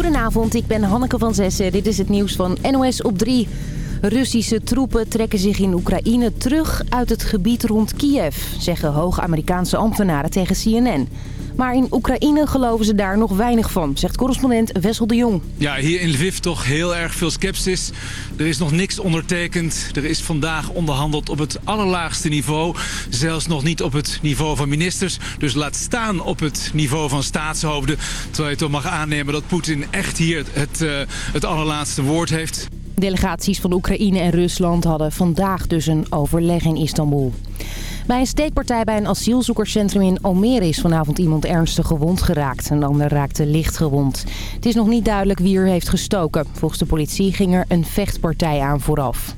Goedenavond, ik ben Hanneke van Zessen. Dit is het nieuws van NOS op 3. Russische troepen trekken zich in Oekraïne terug uit het gebied rond Kiev, zeggen hoge Amerikaanse ambtenaren tegen CNN. Maar in Oekraïne geloven ze daar nog weinig van, zegt correspondent Wessel de Jong. Ja, hier in Lviv toch heel erg veel sceptisch. Er is nog niks ondertekend. Er is vandaag onderhandeld op het allerlaagste niveau. Zelfs nog niet op het niveau van ministers. Dus laat staan op het niveau van staatshoofden. Terwijl je toch mag aannemen dat Poetin echt hier het, uh, het allerlaatste woord heeft. Delegaties van Oekraïne en Rusland hadden vandaag dus een overleg in Istanbul. Bij een steekpartij bij een asielzoekerscentrum in Almere is vanavond iemand ernstig gewond geraakt. Een ander raakte licht gewond. Het is nog niet duidelijk wie er heeft gestoken. Volgens de politie ging er een vechtpartij aan vooraf.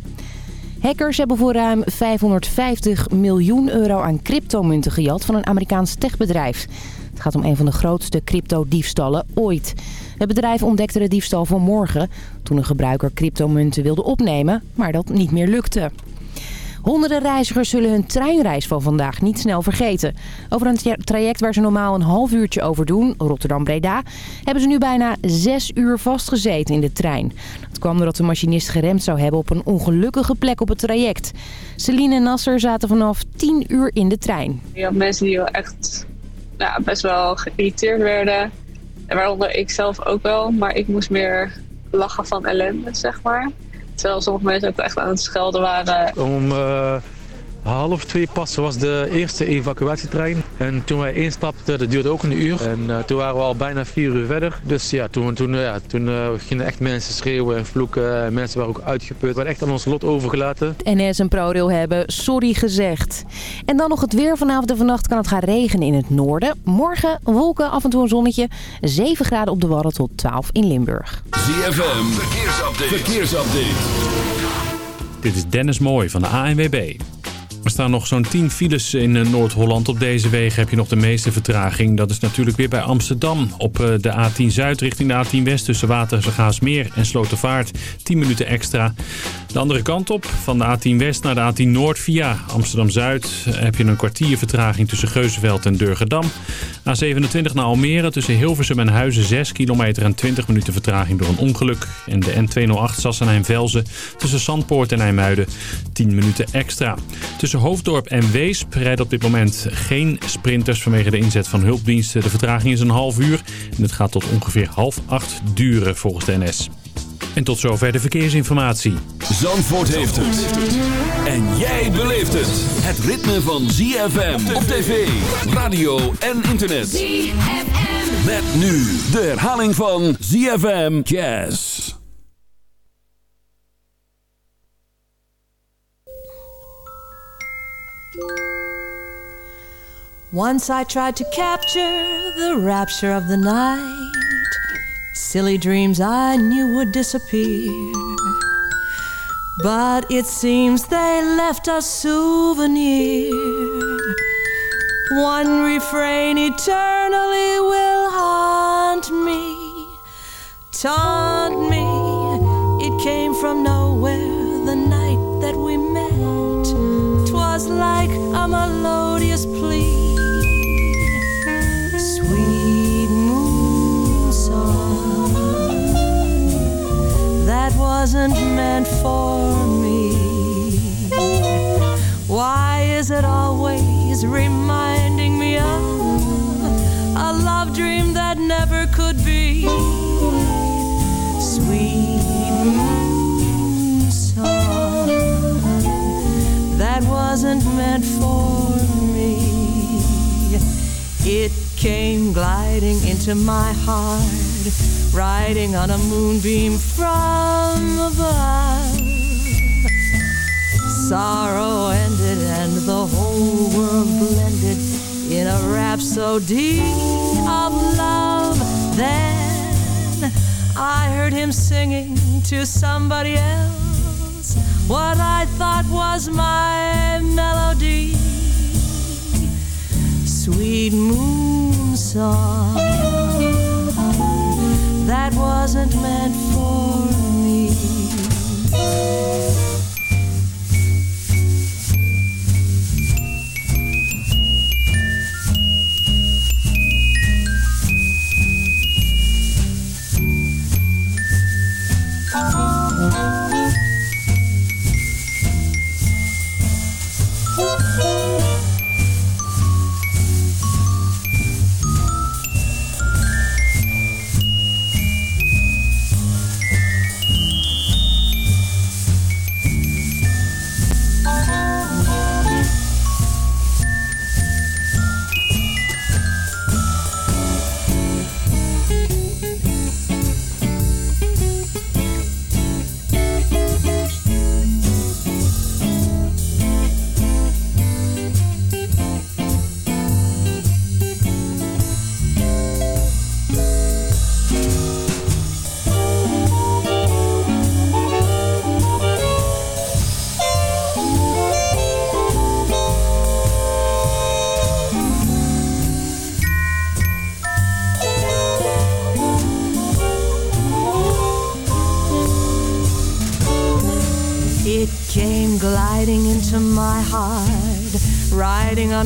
Hackers hebben voor ruim 550 miljoen euro aan cryptomunten gejat van een Amerikaans techbedrijf. Het gaat om een van de grootste cryptodiefstallen ooit. Het bedrijf ontdekte de diefstal vanmorgen toen een gebruiker cryptomunten wilde opnemen, maar dat niet meer lukte. Honderden reizigers zullen hun treinreis van vandaag niet snel vergeten. Over een traject waar ze normaal een half uurtje over doen, Rotterdam-Breda... hebben ze nu bijna zes uur vastgezeten in de trein. Dat kwam doordat de machinist geremd zou hebben op een ongelukkige plek op het traject. Celine en Nasser zaten vanaf tien uur in de trein. Je had mensen die echt ja, best wel geïrriteerd werden. Waaronder ik zelf ook wel, maar ik moest meer lachen van ellende, zeg maar. Terwijl sommige mensen ook echt aan het schelden waren. Om uh, half twee pas was de eerste evacuatietrein. En toen wij instapten, dat duurde ook een uur. En uh, toen waren we al bijna vier uur verder. Dus ja, toen, toen, ja, toen uh, gingen echt mensen schreeuwen en vloeken. Mensen waren ook uitgeput. We werden echt aan ons lot overgelaten. NS en ProRail hebben sorry gezegd. En dan nog het weer. Vanavond en vannacht kan het gaan regenen in het noorden. Morgen wolken, af en toe een zonnetje. 7 graden op de Wadden tot 12 in Limburg. ZFM, verkeersupdate. verkeersupdate. Dit is Dennis Mooij van de ANWB. Er staan nog zo'n 10 files in eh, Noord-Holland. Op deze wegen heb je nog de meeste vertraging. Dat is natuurlijk weer bij Amsterdam. Op eh, de A10 Zuid richting de A10 West tussen Watergaasmeer en Slotervaart. 10 minuten extra. De andere kant op, van de A10 West naar de A10 Noord via Amsterdam-Zuid... heb je een kwartier vertraging tussen Geuzenveld en Durgedam. A27 naar Almere tussen Hilversum en Huizen 6 kilometer en 20 minuten vertraging door een ongeluk. En de N208 Sassenheim-Velzen tussen Zandpoort en IJmuiden 10 minuten extra. Tussen Hoofddorp en Weesp rijden op dit moment geen sprinters vanwege de inzet van hulpdiensten. De vertraging is een half uur en het gaat tot ongeveer half acht duren volgens de NS. En tot zover de verkeersinformatie. Zandvoort heeft het. En jij beleeft het. Het ritme van ZFM op tv, radio en internet. ZFM. Met nu de herhaling van ZFM Jazz. Once I tried to capture the rapture of the night. Silly dreams I knew would disappear. But it seems they left a souvenir. One refrain eternally will haunt me, taunt me. It came from nowhere wasn't meant for me. Why is it always reminding me of a love dream that never could be? Sweet song that wasn't meant for me. It came gliding into my heart riding on a moonbeam from above. Sorrow ended and the whole world blended in a rhapsody of love. Then I heard him singing to somebody else what I thought was my melody. Sweet moon song that wasn't meant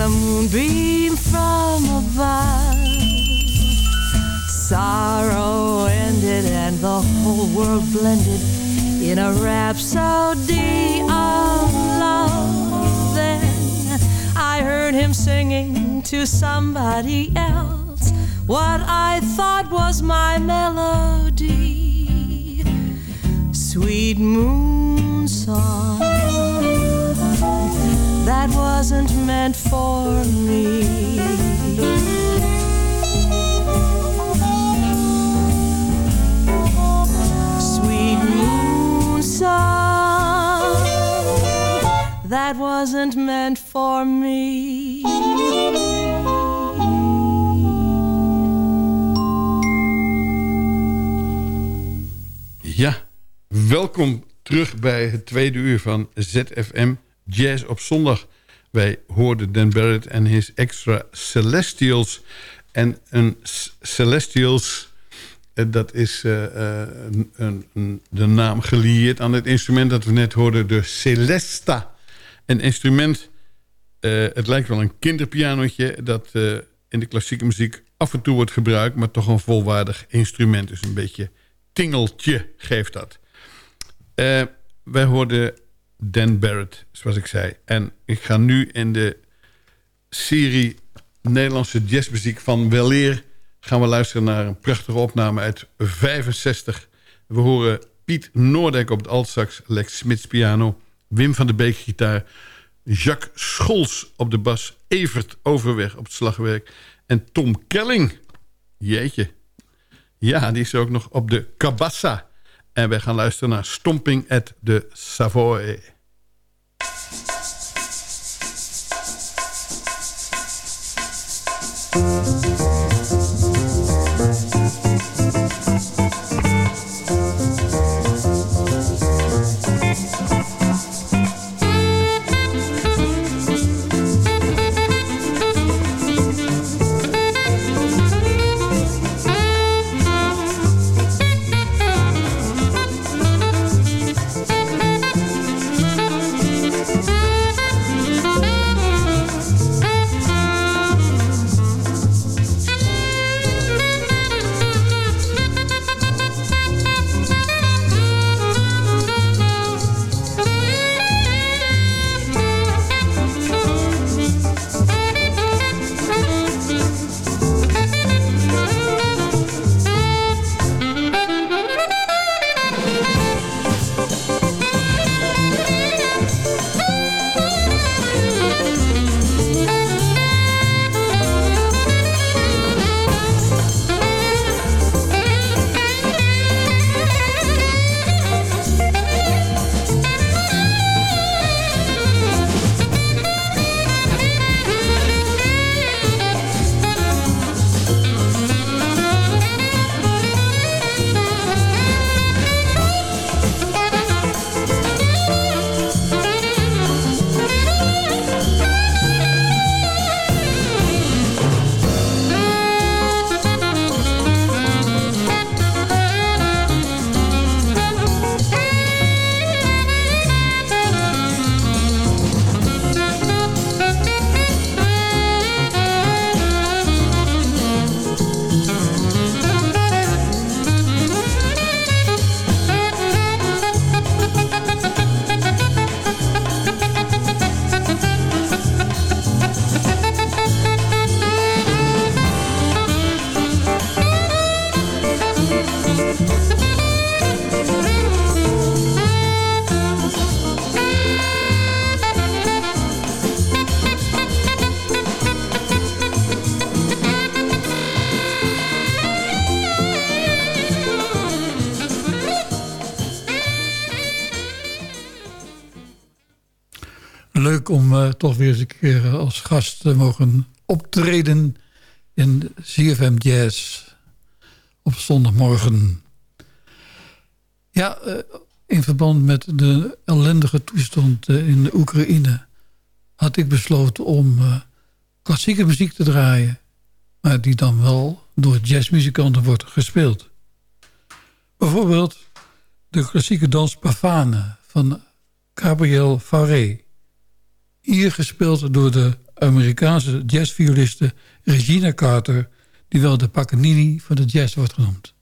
a moonbeam from above. Sorrow ended and the whole world blended in a rhapsody of love. Then I heard him singing to somebody else what I thought was my melody. Sweet moon song that wasn't meant for me. Sweet moon song that wasn't meant for me. Ja, welkom terug bij het tweede uur van ZFM Jazz op zondag. Wij hoorden Dan Barrett en his extra Celestials. En een Celestials, eh, dat is uh, een, een, de naam gelieerd aan het instrument dat we net hoorden, de Celesta. Een instrument, het lijkt wel een kinderpianotje... dat in de klassieke muziek af en toe wordt gebruikt... maar toch een volwaardig instrument. Dus een beetje tingeltje geeft dat. Wij hoorden Dan Barrett, zoals ik zei. En ik ga nu in de serie Nederlandse jazzmuziek van Weleer... gaan we luisteren naar een prachtige opname uit 65. We horen Piet Noordijk op het altsax, Lex Smits piano... Wim van der Beek gitaar... Jacques Scholz op de bas... Evert Overweg op het slagwerk... en Tom Kelling. Jeetje, ja, die is ook nog op de Cabassa. En wij gaan luisteren naar Stomping at the Savoy. Toch weer eens een keer als gast te mogen optreden in CFM Jazz op zondagmorgen. Ja, uh, in verband met de ellendige toestand in de Oekraïne... had ik besloten om klassieke muziek te draaien... maar die dan wel door jazzmuzikanten wordt gespeeld. Bijvoorbeeld de klassieke dans Pavane van Gabriel Fauré. Hier gespeeld door de Amerikaanse jazzvioliste Regina Carter... die wel de Paganini van de jazz wordt genoemd.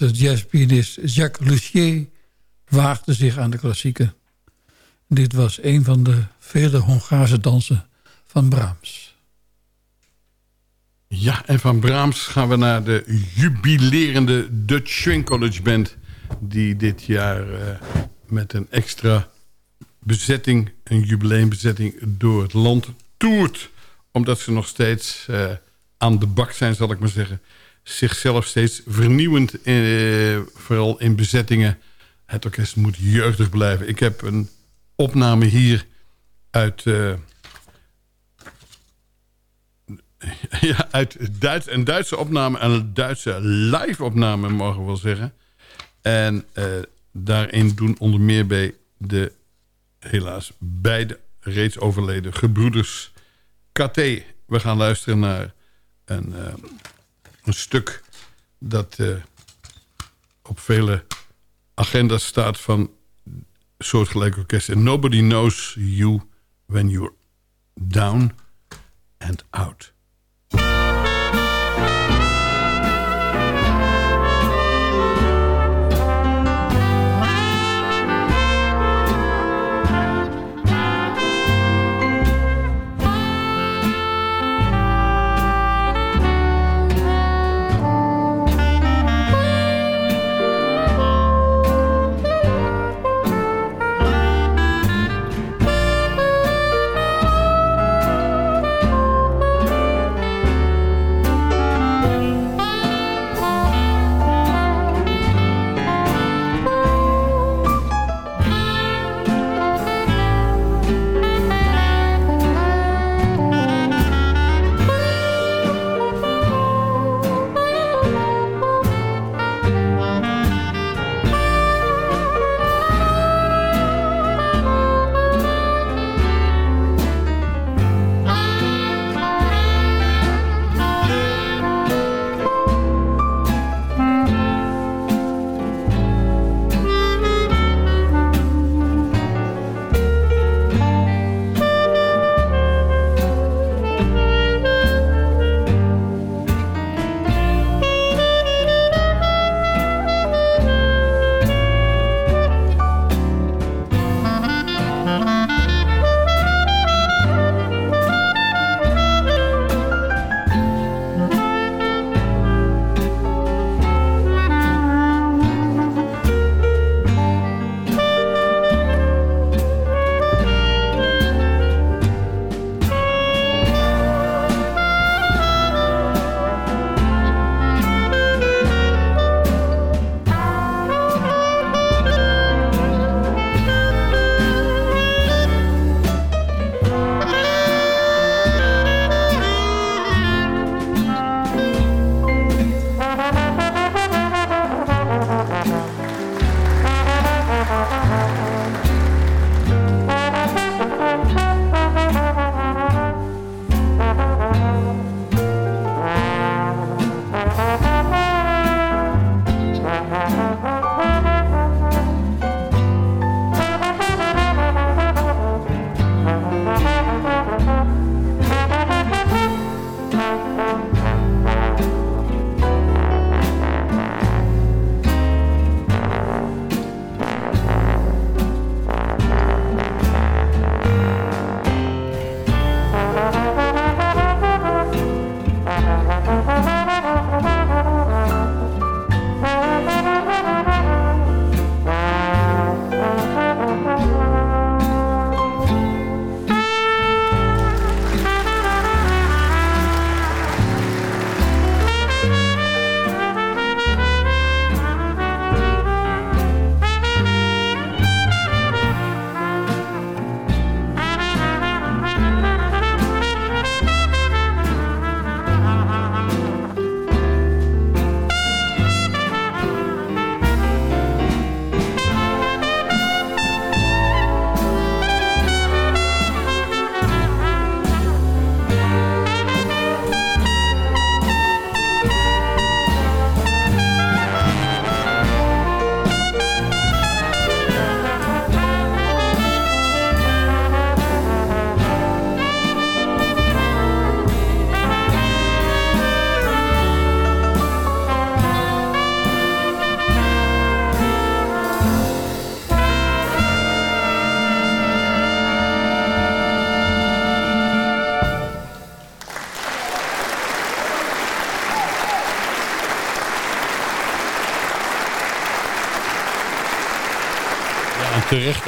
Franse jazzpianist Jacques Lussier waagde zich aan de klassieken. Dit was een van de vele Hongaarse dansen van Brahms. Ja, en van Brahms gaan we naar de jubilerende Dutch Swing College Band... die dit jaar uh, met een extra bezetting, een jubileumbezetting... door het land toert. Omdat ze nog steeds uh, aan de bak zijn, zal ik maar zeggen. Zichzelf steeds vernieuwend, uh, vooral in bezettingen. Het orkest moet jeugdig blijven. Ik heb een opname hier uit... ja, uit Duits, een Duitse opname en een Duitse live-opname, mogen we wel zeggen. En uh, daarin doen onder meer bij de helaas beide reeds overleden gebroeders KT. We gaan luisteren naar een, een stuk dat uh, op vele agenda's staat van soortgelijke orkesten. Nobody knows you when you're down and out.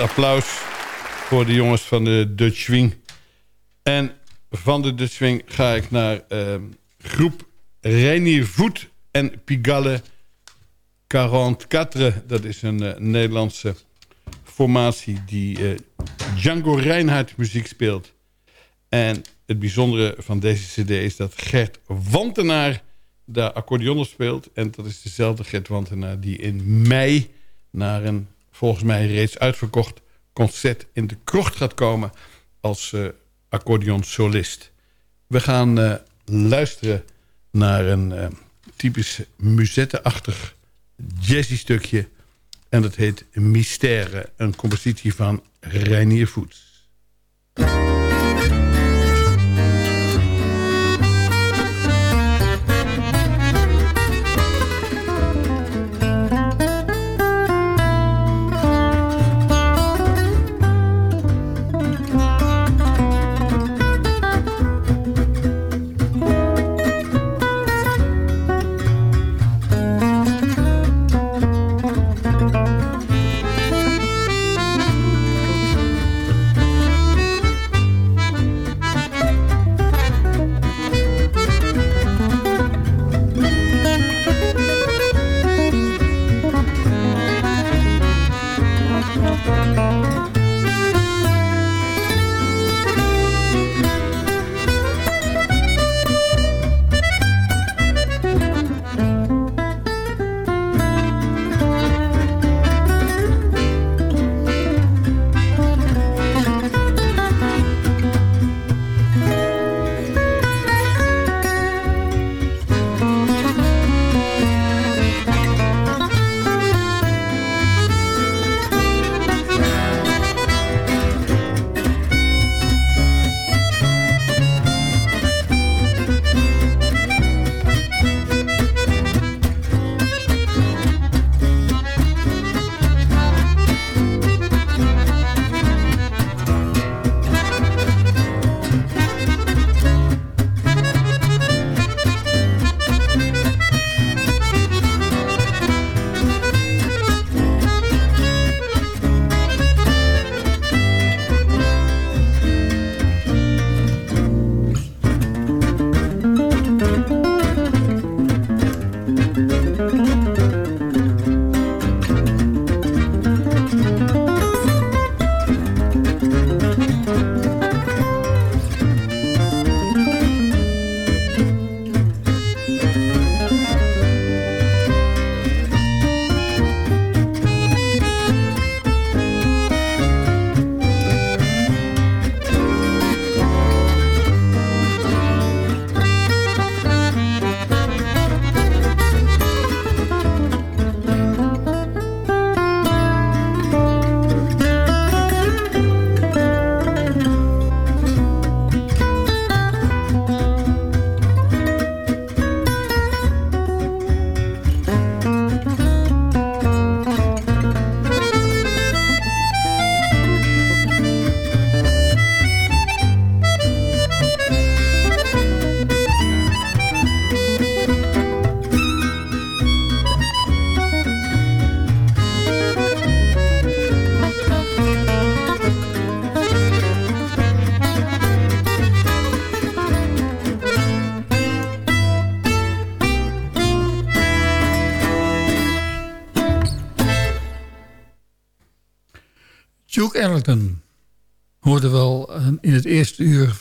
Applaus voor de jongens van de Dutch Swing. En van de Dutch Swing ga ik naar uh, groep Reinier Voet en Pigalle 44. Dat is een uh, Nederlandse formatie die uh, Django Reinhardt muziek speelt. En het bijzondere van deze cd is dat Gert Wantenaar de accordeon speelt. En dat is dezelfde Gert Wantenaar die in mei naar een volgens mij reeds uitverkocht concert in de krocht gaat komen als uh, accordeon solist. We gaan uh, luisteren naar een uh, typisch musette-achtig jazzy stukje. En dat heet Mystère, een compositie van Reinier Voets. Duke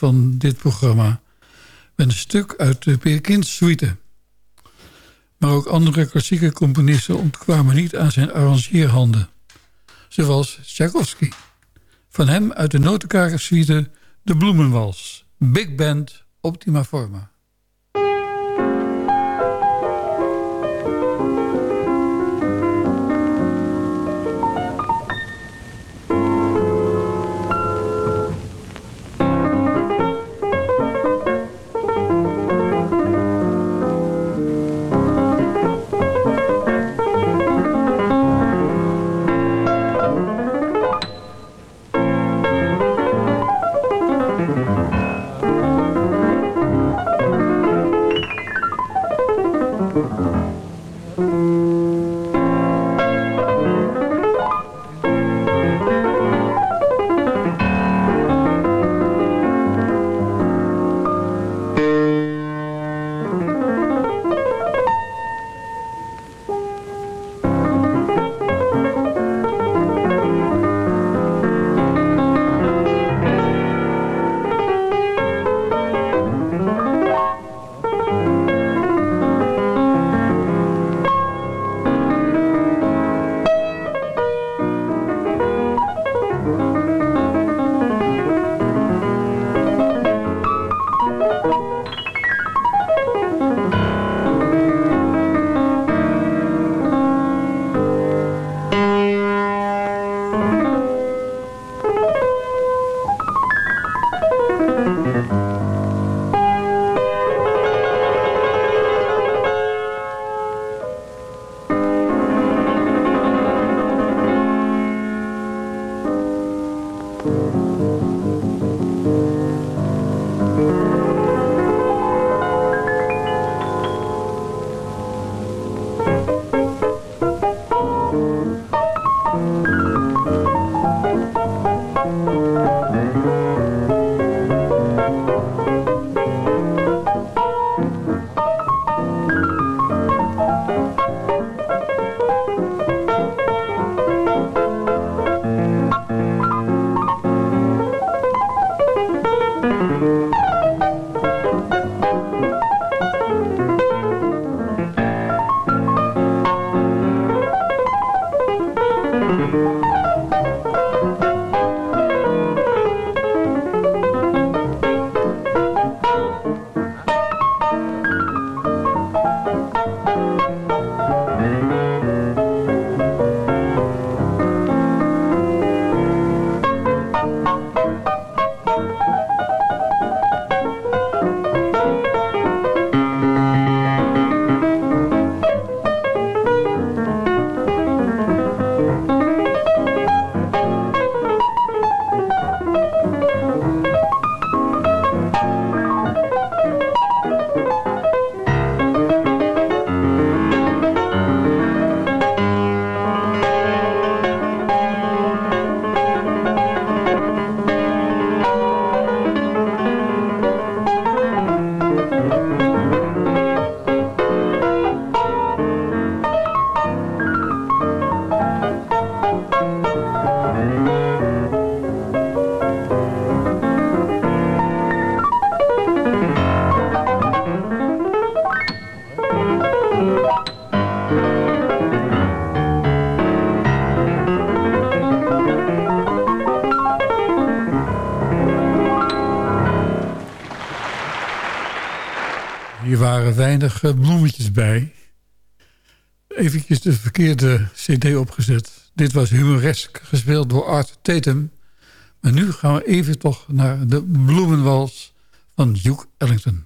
van dit programma... met een stuk uit de Peer suite. Maar ook andere klassieke componisten ontkwamen niet aan zijn arrangeerhanden. Zoals Tchaikovsky. Van hem uit de notenkakersuite De Bloemenwals. Big Band Optima Forma. Eh, bloemetjes bij. Even de verkeerde cd opgezet. Dit was humoresk, gespeeld door Art Tatum. Maar nu gaan we even toch naar de bloemenwals van Duke Ellington.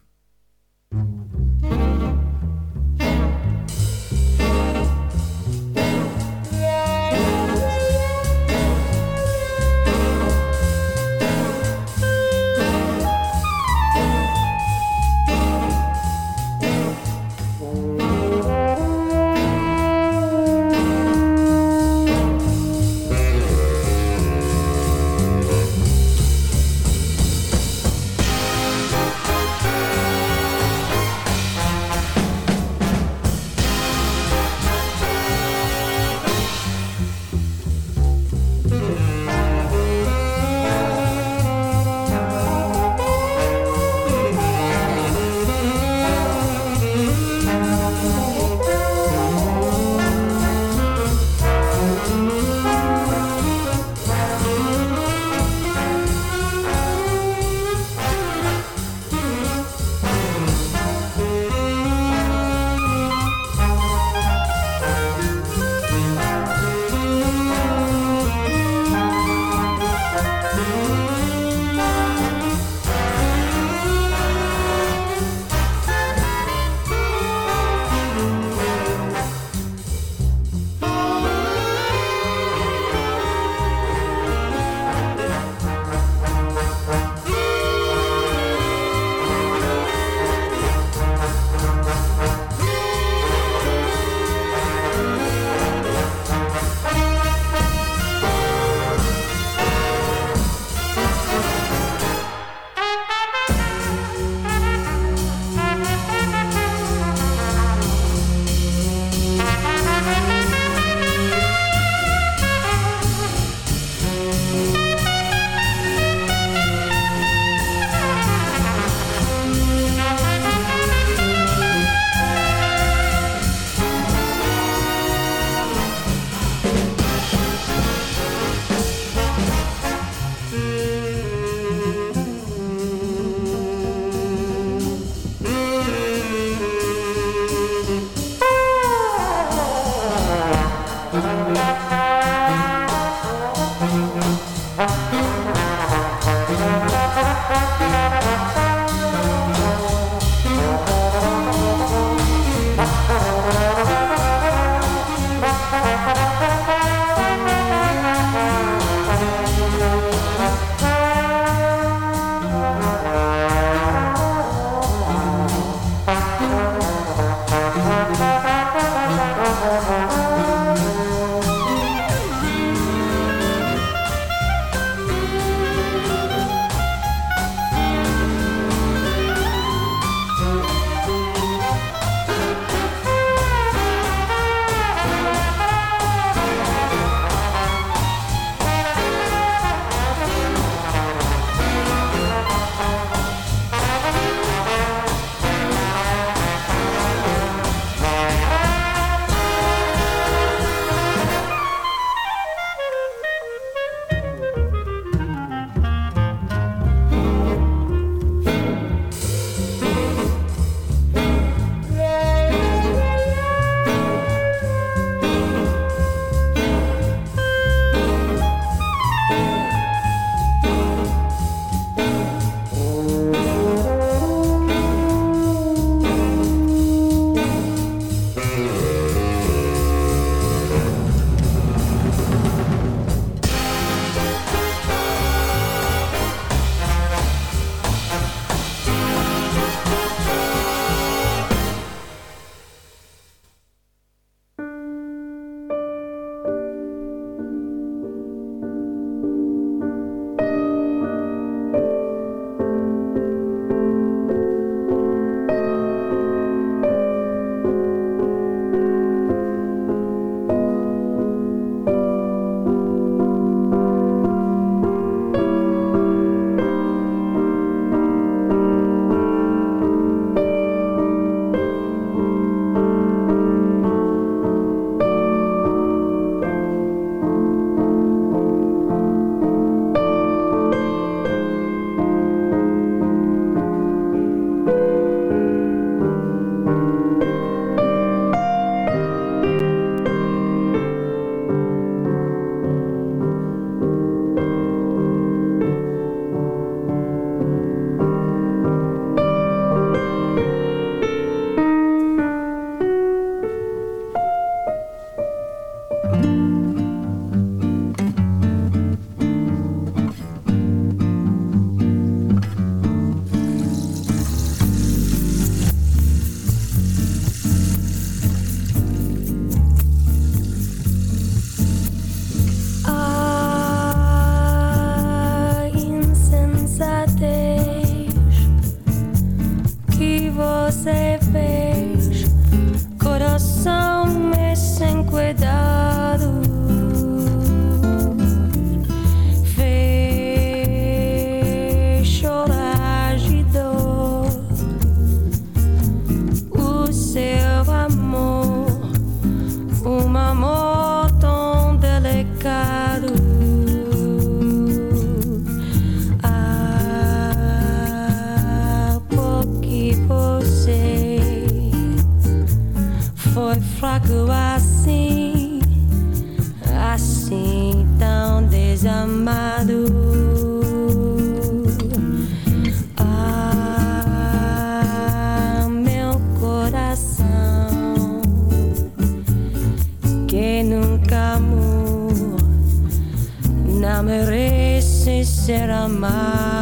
said I might.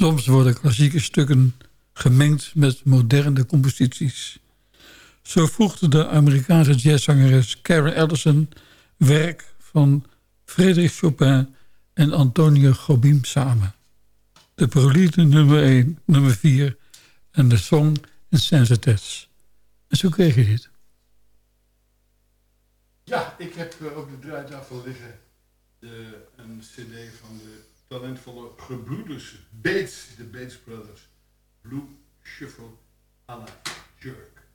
Soms worden klassieke stukken gemengd met moderne composities. Zo voegde de Amerikaanse jazzzangeres Karen Ellison werk van Frédéric Chopin en Antonio Jobim samen. De prelude nummer 1, nummer 4 en de song Insensites. En zo kreeg je dit. Ja, ik heb eh, op de draaitafel liggen de, een cd van de talentvolle gebroeders Bates, de Bates Brothers. Blue Shuffle Anna Jerk.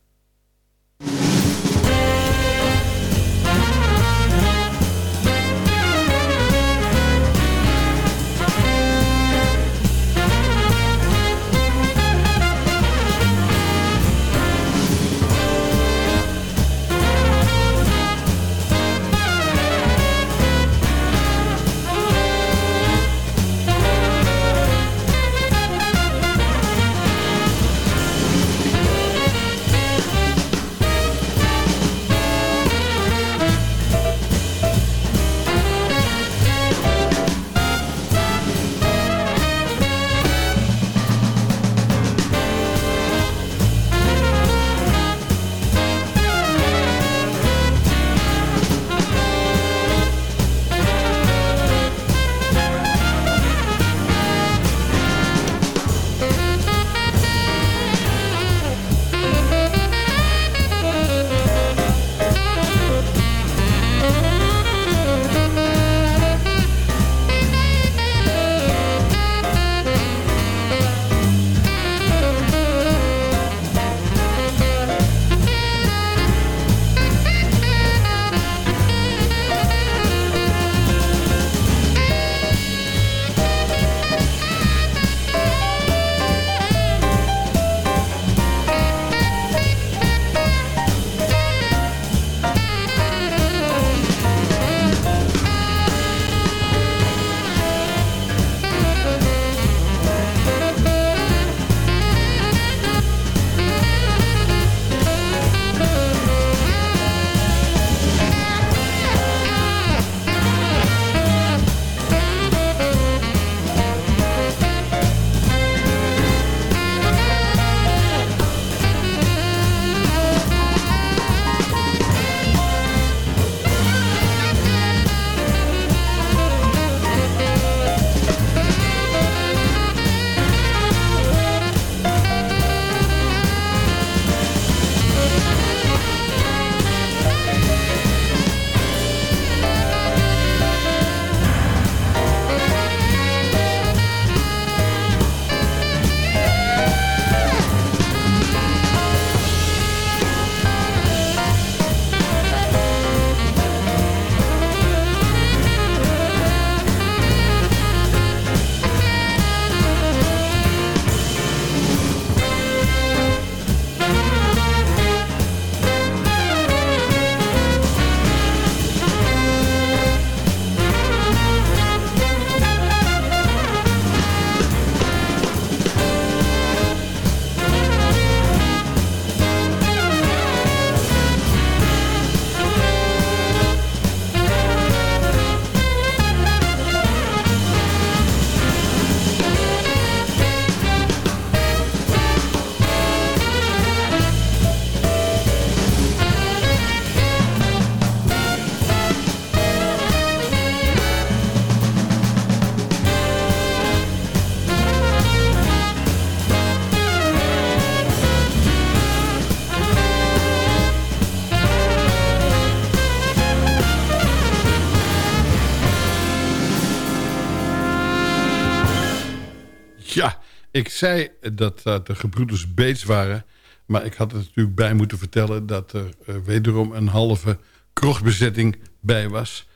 Ik zei dat de gebroeders Bates waren. Maar ik had er natuurlijk bij moeten vertellen... dat er uh, wederom een halve krochtbezetting bij was.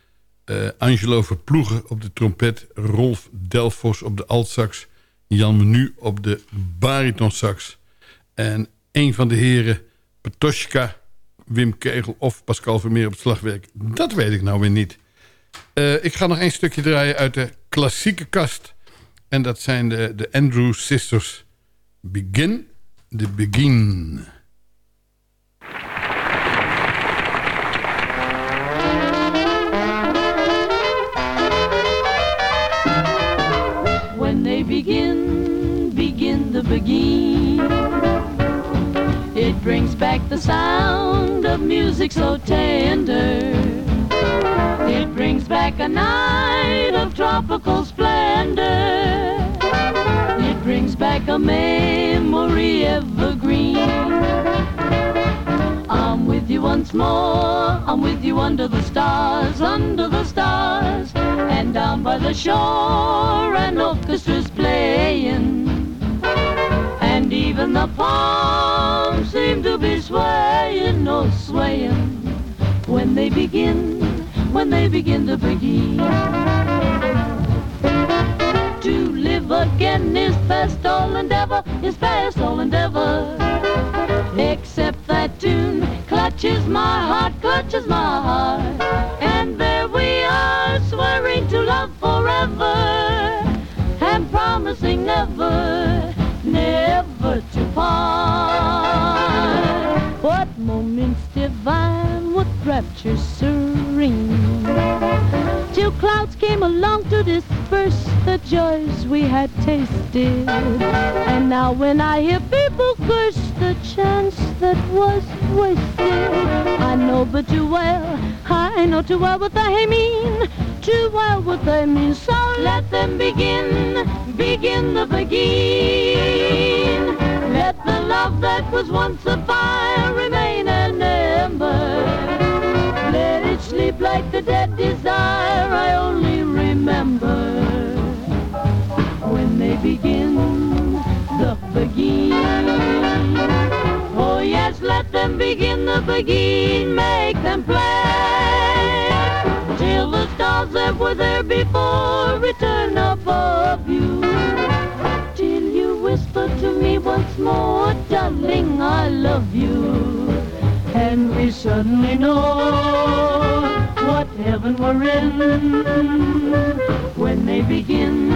Uh, Angelo Verploegen op de trompet... Rolf Delfos op de altsax... Jan Menu op de baritonsax. En een van de heren, Patoshka, Wim Kegel of Pascal Vermeer op het slagwerk. Dat weet ik nou weer niet. Uh, ik ga nog één stukje draaien uit de klassieke kast... En dat zijn de, de Andrew Sisters. Begin the Begin. When they begin, begin the begin. It brings back the sound of music so tender. It brings back a night of tropical splendor. Memory evergreen. I'm with you once more. I'm with you under the stars, under the stars. And down by the shore, an orchestra's playing. And even the palm swaying or swaying when they begin, when they begin to begin. To live again is past all endeavor, is past all endeavor. Except that tune clutches my heart, clutches my heart. And there we are, swearing to love forever. And promising never, never to part. What moments divine, what rapture serene. Till clouds came along to disperse the joys we had tasted. And now when I hear people curse the chance that was wasted, I know but too well, I know too well what they mean, too well what they mean. So let them begin, begin the begin. Let the love that was once a fire remain an ember. Sleep like the dead desire I only remember when they begin the begin. Oh yes, let them begin the begin, make them play till the stars that were there before return above you. Till you whisper to me once more, darling, I love you. And we suddenly know heaven we're in. When they begin,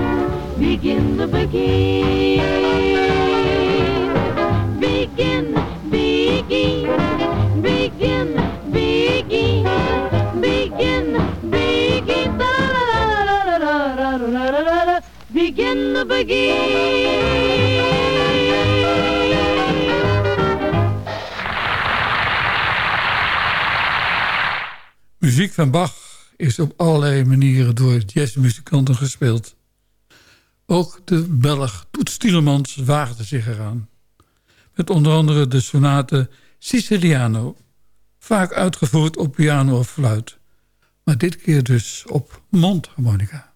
begin the begin. Begin, begin, begin, begin, begin, begin, begin the begin. Muziek van Bach is op allerlei manieren door jazzmuzikanten gespeeld. Ook de Belg Toets Tielemans waagde zich eraan. Met onder andere de sonate Siciliano. Vaak uitgevoerd op piano of fluit. Maar dit keer dus op mondharmonica.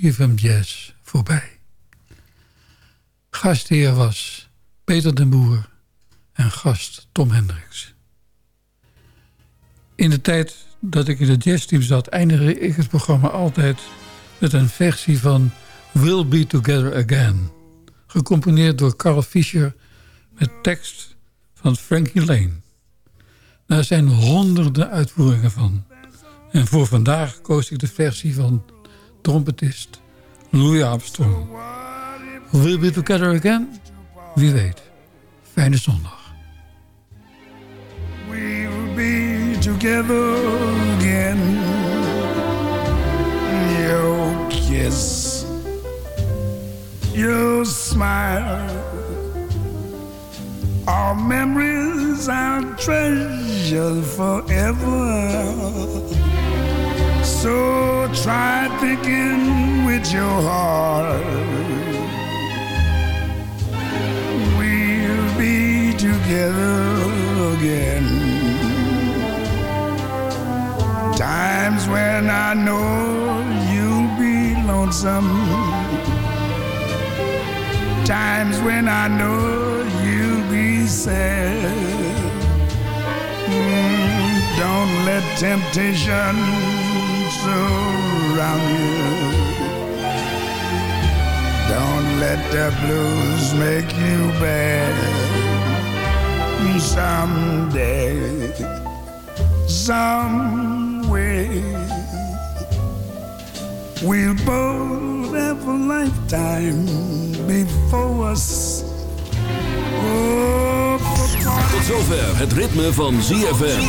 CFM Jazz voorbij. Gastheer was Peter den Boer en gast Tom Hendricks. In de tijd dat ik in het jazzteam zat... eindigde ik het programma altijd met een versie van We'll Be Together Again... gecomponeerd door Carl Fischer met tekst van Frankie Lane. Daar zijn honderden uitvoeringen van. En voor vandaag koos ik de versie van trompetist Louis Armstrong. Will be together again? Wie weet. Fijne zondag. We'll be together again. Your kiss, your smile, our memories I'll treasure forever. So try thinking with your heart. We'll be together again. Times when I know you'll be lonesome. Times when I know you'll be sad. Mm, don't let temptation surround you. Don't let the blues make you bad. Someday, some way, we'll both have a lifetime before us. Oh, Tot zover het ritme van ZFM.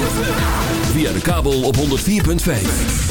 Via de kabel op 104.5.